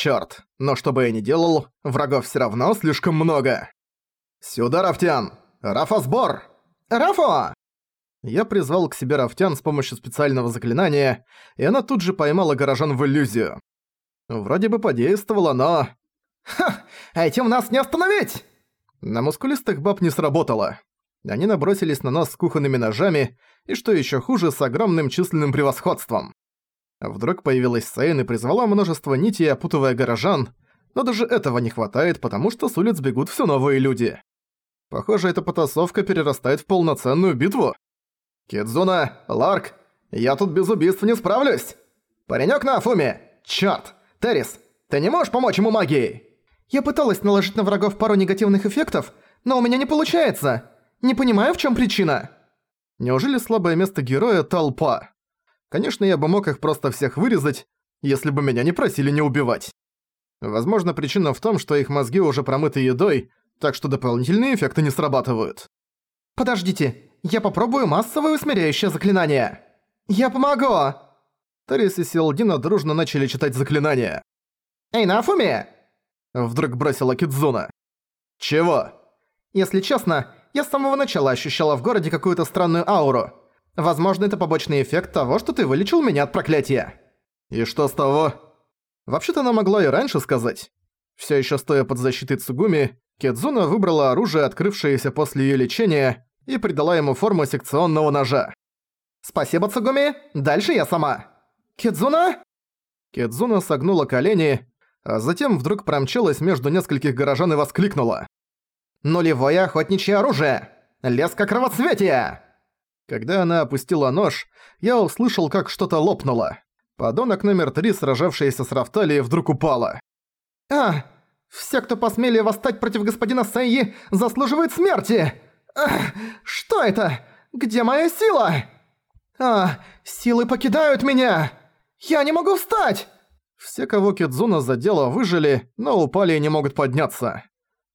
Чёрт, но что бы я ни делал, врагов всё равно слишком много. «Сюда, Рафтян! Рафа, сбор! Рафа!» Я призвал к себе Рафтян с помощью специального заклинания, и она тут же поймала горожан в иллюзию. Вроде бы подействовало, но... «Ха! Этим нас не остановить!» На мускулистых баб не сработало. Они набросились на нас с кухонными ножами, и что ещё хуже, с огромным численным превосходством. Вдруг появилась Сейн и призвала множество нитей, опутывая горожан, но даже этого не хватает, потому что с улиц бегут все новые люди. Похоже, эта потасовка перерастает в полноценную битву. «Кидзуна, Ларк, я тут без убийств не справлюсь! Паренёк на Афуме! Чёрт! Террис, ты не можешь помочь ему магией?» «Я пыталась наложить на врагов пару негативных эффектов, но у меня не получается. Не понимаю, в чём причина». Неужели слабое место героя – толпа? Конечно, я бы мог их просто всех вырезать, если бы меня не просили не убивать. Возможно, причина в том, что их мозги уже промыты едой, так что дополнительные эффекты не срабатывают. «Подождите, я попробую массовое усмиряющее заклинание. Я помогу!» Тарис и Силдина дружно начали читать заклинания. «Эй, Нафуми!» Вдруг бросила Кидзуна. «Чего?» «Если честно, я с самого начала ощущала в городе какую-то странную ауру. Возможно, это побочный эффект того, что ты вылечил меня от проклятия». «И что с того?» Вообще-то она могла и раньше сказать. Всё ещё стоя под защитой Цугуми, Кедзуна выбрала оружие, открывшееся после её лечения, и придала ему форму секционного ножа. «Спасибо, Цугуми! Дальше я сама!» «Кедзуна?» Кедзуна согнула колени, а затем вдруг промчалась между нескольких горожан и воскликнула. «Нулевое охотничье оружие! Леска кровоцветия!» Когда она опустила нож, я услышал, как что-то лопнуло. Подонок номер три, сражавшаяся с Рафталией, вдруг упала. «А! Все, кто посмели восстать против господина Сэйи, заслуживают смерти! Ах, что это? Где моя сила? А, силы покидают меня! Я не могу встать!» Все, кого Кидзуна задела, выжили, но упали и не могут подняться.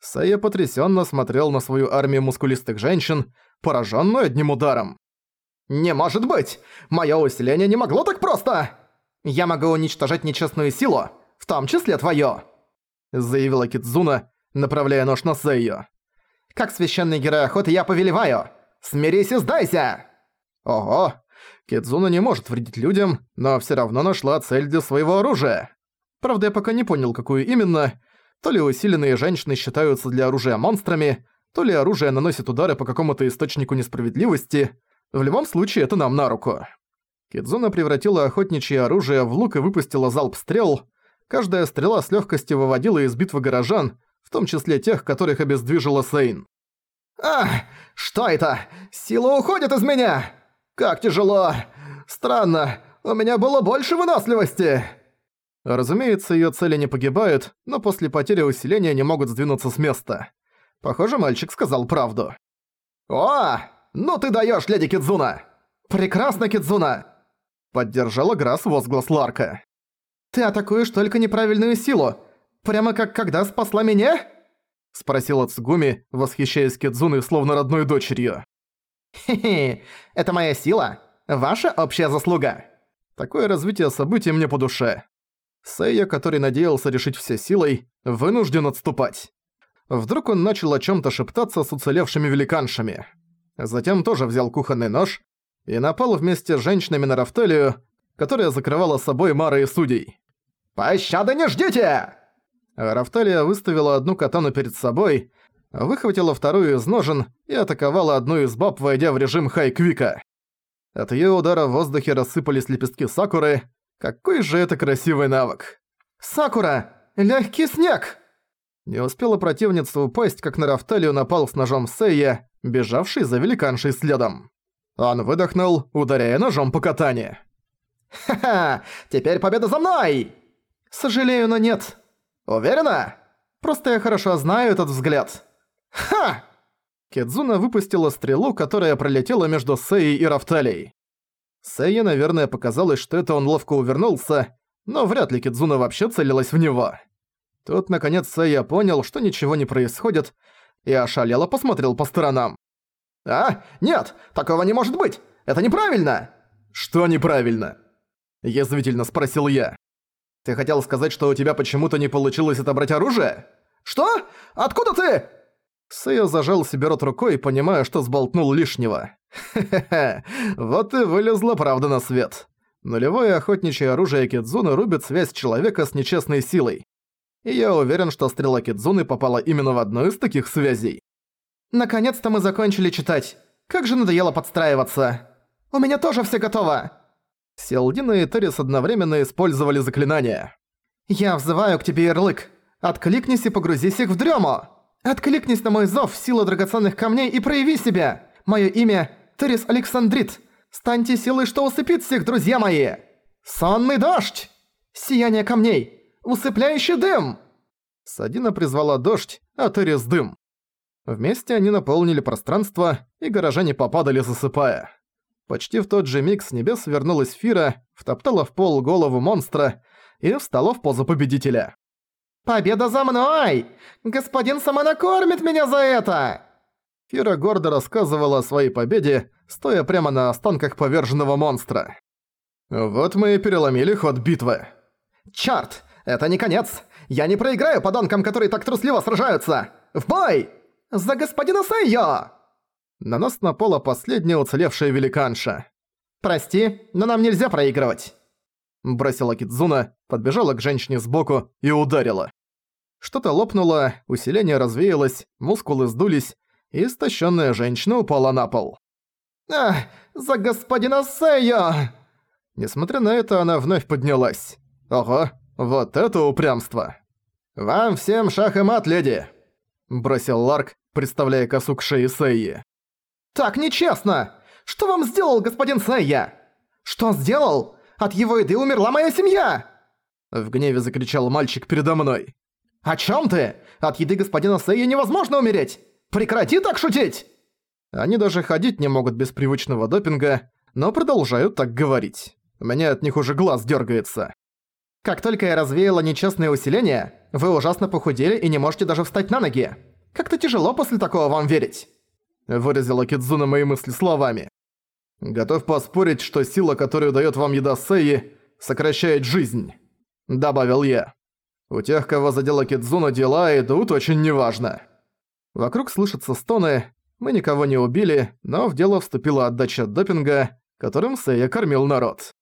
Сэйя потрясенно смотрел на свою армию мускулистых женщин, пораженную одним ударом. «Не может быть! Моё усиление не могло так просто!» Я могу уничтожать нечестную силу, в том числе твою!» Заявила Кидзуна, направляя нож на Сэйю. «Как священный герой охоты я повелеваю! Смирись и сдайся!» Ого! Кидзуна не может вредить людям, но всё равно нашла цель для своего оружия. Правда, я пока не понял, какую именно. То ли усиленные женщины считаются для оружия монстрами, то ли оружие наносит удары по какому-то источнику несправедливости. В любом случае, это нам на руку. Кидзуна превратила охотничье оружие в лук и выпустила залп стрел. Каждая стрела с легкостью выводила из битвы горожан, в том числе тех, которых обездвижила Сейн. «Ах, что это? Сила уходит из меня! Как тяжело! Странно, у меня было больше выносливости!» Разумеется, ее цели не погибают, но после потери усиления не могут сдвинуться с места. Похоже, мальчик сказал правду. «О, ну ты даешь, леди Кидзуна! Прекрасно, Кидзуна! Поддержала Грасс возглас Ларка. «Ты атакуешь только неправильную силу, прямо как когда спасла меня?» Спросила Цугуми, восхищаясь Кидзуной словно родной дочерью. «Хе-хе, это моя сила, ваша общая заслуга». Такое развитие событий мне по душе. Сэйя, который надеялся решить все силой, вынужден отступать. Вдруг он начал о чем то шептаться с уцелевшими великаншами. Затем тоже взял кухонный нож и напал вместе с женщинами на Рафтелию, которая закрывала собой Мара и судей. «Пощады не ждите!» Рафталия выставила одну катану перед собой, выхватила вторую из ножен и атаковала одну из баб, войдя в режим хай-квика. От её удара в воздухе рассыпались лепестки сакуры. Какой же это красивый навык! «Сакура! Легкий снег!» Не успела противница упасть, как на Рафталию напал с ножом Сейя, бежавший за великаншей следом. Он выдохнул, ударяя ножом по катане. «Ха-ха! Теперь победа за мной!» «Сожалею, но нет». «Уверена?» «Просто я хорошо знаю этот взгляд». «Ха!» Кедзуна выпустила стрелу, которая пролетела между Сеей и Рафталией. Сея, наверное, показалось, что это он ловко увернулся, но вряд ли Кедзуна вообще целилась в него. Тут, наконец, Сея понял, что ничего не происходит, и ошалело посмотрел по сторонам. «А? Нет! Такого не может быть! Это неправильно!» «Что неправильно?» Язвительно спросил я. Ты хотел сказать, что у тебя почему-то не получилось отобрать оружие? Что? Откуда ты? Сэйо зажал себе рот рукой, понимая, что сболтнул лишнего. Хе-хе-хе, вот и вылезла правда на свет. Нулевое охотничье оружие Кидзуны рубит связь человека с нечестной силой. И я уверен, что стрела Кидзуны попала именно в одну из таких связей. Наконец-то мы закончили читать. Как же надоело подстраиваться. У меня тоже все готово. Селдина и Террис одновременно использовали заклинания. Я взываю к тебе, Ярлык. Откликнись и погрузись их в дрему. Откликнись на мой зов, сила драгоценных камней и прояви себя. Мое имя Террис Александрит. Станьте силой, что усыпит всех, друзья мои. Сонный дождь. Сияние камней. Усыпляющий дым. Садина призвала дождь, а Террис дым. Вместе они наполнили пространство, и горожане попадали, засыпая. Почти в тот же миг с небес вернулась Фира, втоптала в пол голову монстра и встала в позу победителя. «Победа за мной! Господин сама накормит меня за это!» Фира гордо рассказывала о своей победе, стоя прямо на останках поверженного монстра. «Вот мы и переломили ход битвы». «Чёрт! Это не конец! Я не проиграю подонкам, которые так трусливо сражаются! В бой! За господина Сэйо!» На нас напала последняя уцелевшая великанша. «Прости, но нам нельзя проигрывать!» Бросила Кидзуна, подбежала к женщине сбоку и ударила. Что-то лопнуло, усиление развеялось, мускулы сдулись, истощенная женщина упала на пол. «Ах, за господина Сэйо!» Несмотря на это, она вновь поднялась. Ого, вот это упрямство. «Вам всем шах и мат, леди!» Бросил Ларк, представляя косу к шее Сэйи. «Так нечестно! Что вам сделал господин Сэйя? Что сделал? От его еды умерла моя семья!» В гневе закричал мальчик передо мной. «О чём ты? От еды господина Сэйя невозможно умереть! Прекрати так шутить!» Они даже ходить не могут без привычного допинга, но продолжают так говорить. У меня от них уже глаз дёргается. «Как только я развеяла нечестное усиление, вы ужасно похудели и не можете даже встать на ноги. Как-то тяжело после такого вам верить». Выразила Кидзуна мои мысли словами. «Готов поспорить, что сила, которую даёт вам еда Сэйи, сокращает жизнь», — добавил я. У тех, кого задела Кидзуна, дела идут очень неважно. Вокруг слышатся стоны, мы никого не убили, но в дело вступила отдача допинга, которым Сэя кормил народ.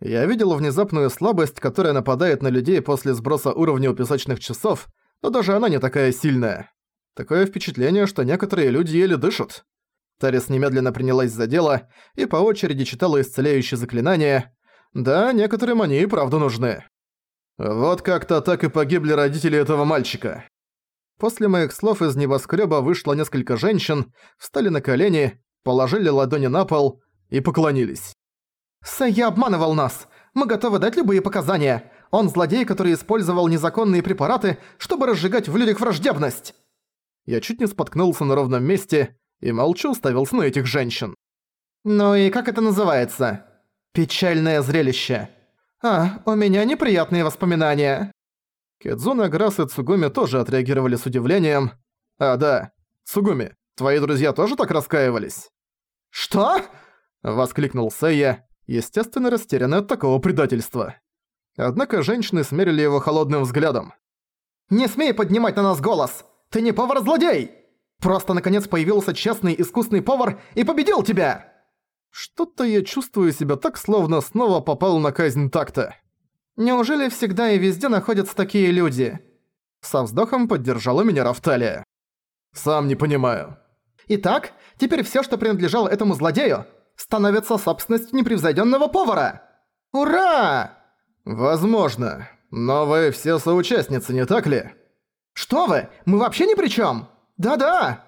Я видел внезапную слабость, которая нападает на людей после сброса уровня у песочных часов, но даже она не такая сильная. Такое впечатление, что некоторые люди еле дышат. Тарис немедленно принялась за дело и по очереди читала исцеляющие заклинания. Да, некоторым они и правда нужны. Вот как-то так и погибли родители этого мальчика. После моих слов из небоскреба вышло несколько женщин, встали на колени, положили ладони на пол и поклонились. «Сэйя обманывал нас! Мы готовы дать любые показания! Он злодей, который использовал незаконные препараты, чтобы разжигать в людях враждебность!» Я чуть не споткнулся на ровном месте и молча уставился на этих женщин. «Ну и как это называется?» «Печальное зрелище». «А, у меня неприятные воспоминания». Кедзуна, Грасс и Цугуми тоже отреагировали с удивлением. «А, да. Цугуми, твои друзья тоже так раскаивались?» «Что?» — воскликнул Сэйя, естественно растерянный от такого предательства. Однако женщины смерили его холодным взглядом. «Не смей поднимать на нас голос! Ты не повар-злодей! Просто наконец появился честный искусный повар и победил тебя!» Что-то я чувствую себя так, словно снова попал на казнь такта. Неужели всегда и везде находятся такие люди? Со вздохом поддержала меня Рафталия. Сам не понимаю. Итак, теперь всё, что принадлежало этому злодею, становится собственностью непревзойденного повара. Ура! Возможно. Но вы все соучастницы, не так ли? Что вы? Мы вообще ни при чём! Да-да!»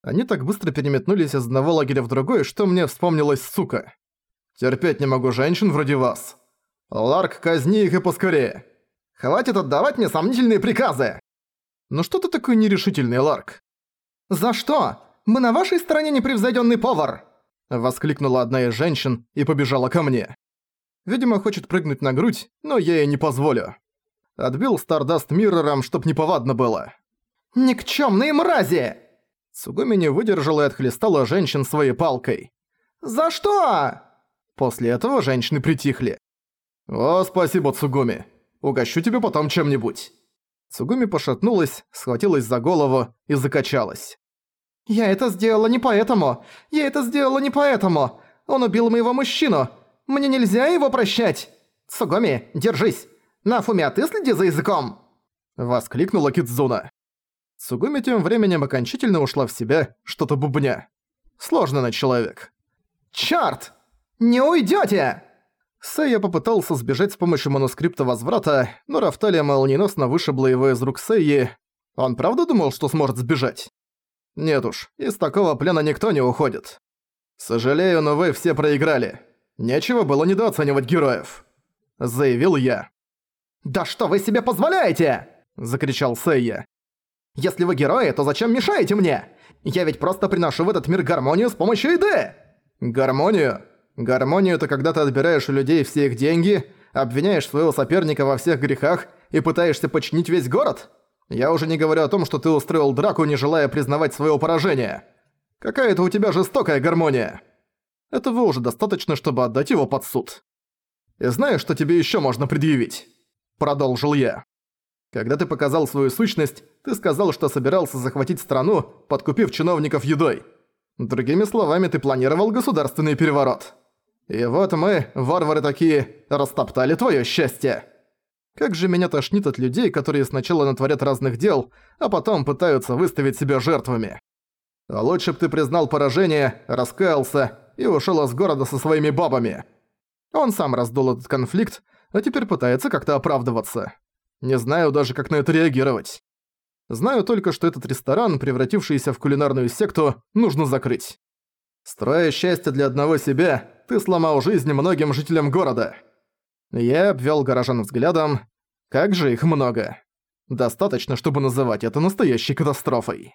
Они так быстро переметнулись из одного лагеря в другой, что мне вспомнилась сука. Терпеть не могу женщин вроде вас. Ларк, казни их и поскорее. Хватит отдавать мне сомнительные приказы. Ну что ты такой нерешительный, Ларк? За что? Мы на вашей стороне непревзойденный повар. Воскликнула одна из женщин и побежала ко мне. Видимо, хочет прыгнуть на грудь, но я ей не позволю. Отбил Стардаст Миррором, чтоб неповадно было. «Никчёмные мрази!» Цугуми не выдержала и отхлестала женщин своей палкой. «За что?» После этого женщины притихли. «О, спасибо, Цугуми. Угощу тебе потом чем-нибудь». Цугуми пошатнулась, схватилась за голову и закачалась. «Я это сделала не поэтому! Я это сделала не поэтому! Он убил моего мужчину! Мне нельзя его прощать! Цугуми, держись! Нафуми, а ты следи за языком!» Воскликнула Кидзуна. Цугуми тем временем окончательно ушла в себя, что-то бубня. Сложно на человек. «Чёрт! Не уйдёте!» Сэйя попытался сбежать с помощью манускрипта возврата, но Рафталия молниеносно вышибла его из рук Сэйи. Он правда думал, что сможет сбежать? Нет уж, из такого плена никто не уходит. Сожалею, но вы все проиграли. Нечего было недооценивать героев. Заявил я. «Да что вы себе позволяете?» – закричал Сэйя. «Если вы герои, то зачем мешаете мне? Я ведь просто приношу в этот мир гармонию с помощью еды!» «Гармонию? Гармонию – это ты отбираешь у людей все их деньги, обвиняешь своего соперника во всех грехах и пытаешься починить весь город? Я уже не говорю о том, что ты устроил драку, не желая признавать своего поражения. Какая-то у тебя жестокая гармония. Этого уже достаточно, чтобы отдать его под суд. И знаешь, что тебе еще можно предъявить?» Продолжил я. Когда ты показал свою сущность, ты сказал, что собирался захватить страну, подкупив чиновников едой. Другими словами, ты планировал государственный переворот. И вот мы, варвары такие, растоптали твое счастье. Как же меня тошнит от людей, которые сначала натворят разных дел, а потом пытаются выставить себя жертвами. А лучше б ты признал поражение, раскаялся и ушел из города со своими бабами. Он сам раздул этот конфликт, а теперь пытается как-то оправдываться. Не знаю даже, как на это реагировать. Знаю только, что этот ресторан, превратившийся в кулинарную секту, нужно закрыть. Строя счастье для одного себя, ты сломал жизнь многим жителям города. Я обвел горожан взглядом. Как же их много. Достаточно, чтобы называть это настоящей катастрофой.